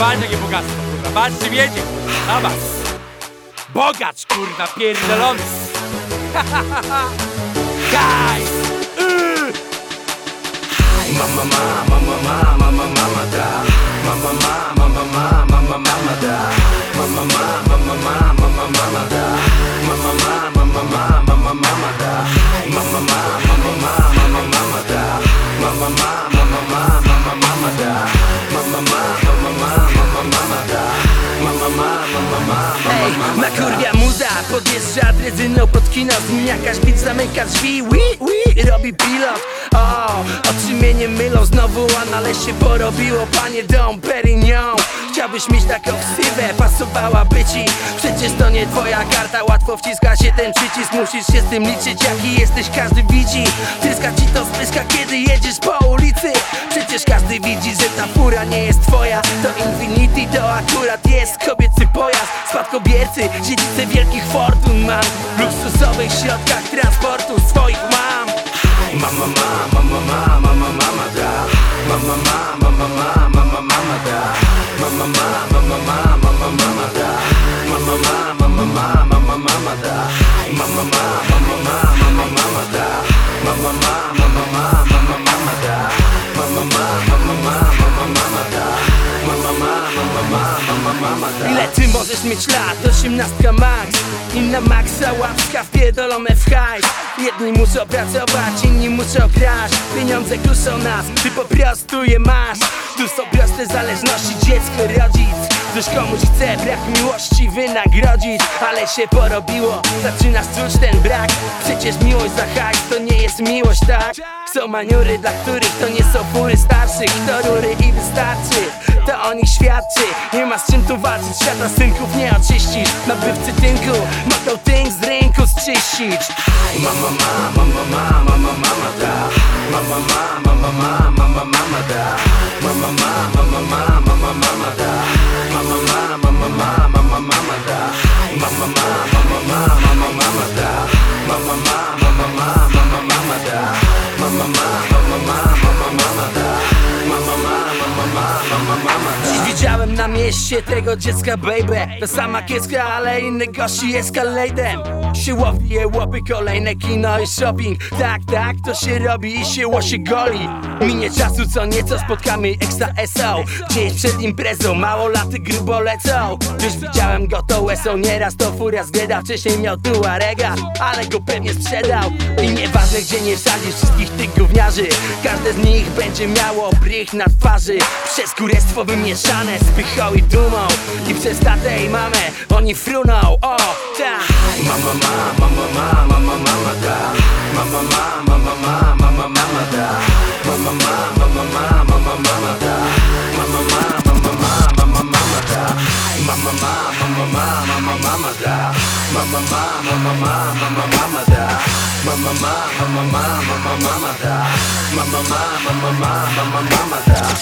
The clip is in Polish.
Patrz jakie bogactwo, kurwa, patrz czy wiedzie, kurwa, zobacz. Bogacz, kurwa, pierdolony. Hajs! Yy. Mama ma, mama ma, mama Ma, ma, Ej, mama da nakurwia muza, podjeżdża drezyną pod kino Zmieniakaś bit, zamyka drzwi, wi, wi, robi pilot. O, oczy mnie nie mylą znowu, a na lesie porobiło Panie Dom Perignon Chciałbyś mieć taką ksywę, pasowałaby ci. Przecież to nie twoja karta, łatwo wciska się ten przycisk. Musisz się z tym liczyć, jaki jesteś, każdy widzi. Tryska ci to spyska, kiedy jedziesz po ulicy. Przecież każdy widzi, że ta fura nie jest twoja. To Infinity, to akurat jest kobiecy pojazd. Spadkobiercy, dziedzice wielkich fortun mam. W luksusowych środkach transportu swoich mam. Mama ma, mama ma, mama mama Ile ty możesz mieć lat? Osiemnastka max. Inna maksa, łapska wpierdolone w hajs. Jedni muszą pracować, inni muszą kraść. Pieniądze kuszą nas, ty po prostu je masz. Tu są proste zależności, dziecko, rodzic Ktoś komuś chce brak miłości wynagrodzić Ale się porobiło, zaczynasz czuć ten brak. Przecież miłość za hajs to nie jest miłość, tak? Są maniury, dla których to nie są fury starszych To rury i wystarczy, to o nich świadczy. Nie ma z czym tu walczyć, świata synków nie oczyścisz Nabywcy tynku, mogą tynk z rynku zczyścić. Mama ma, mama ma, mama mama da Mama ma, mama ma, mama mama widziałem na mieście tego dziecka baby. Ta sama kieska, ale inny gości escalatem Siłownie, łopy, kolejne kino i shopping. Tak, tak, to się robi i siło się goli. Minie czasu co nieco spotkamy ekstra SO Dzień przed imprezą, mało laty grubo lecą Już widziałem go to łezą, nieraz to furia zbieda Wcześniej miał tuarega, ale go pewnie sprzedał. I nieważne gdzie nie wsadzisz wszystkich tych gówniarzy. Każde z nich będzie miało brych na twarzy. Przez kurestwo wymieszane ranę Spychał i dumą I przez tatę i mamę Oni frunął, o, tak Mama, mama, mama, mama, mama, mama, da Mama, ma, mama, mama, mama, mama, da Mama, ma, mama, mama, mama, mama, da Mama, ma, mama, mama, mama, mama, da Mama, ma, mama, mama, mama, mama, da Mama, ma, mama, mama, mama, mama, da Mama, ma, mama, mama, mama, mama, da Mama, ma, mama, mama, mama, mama, da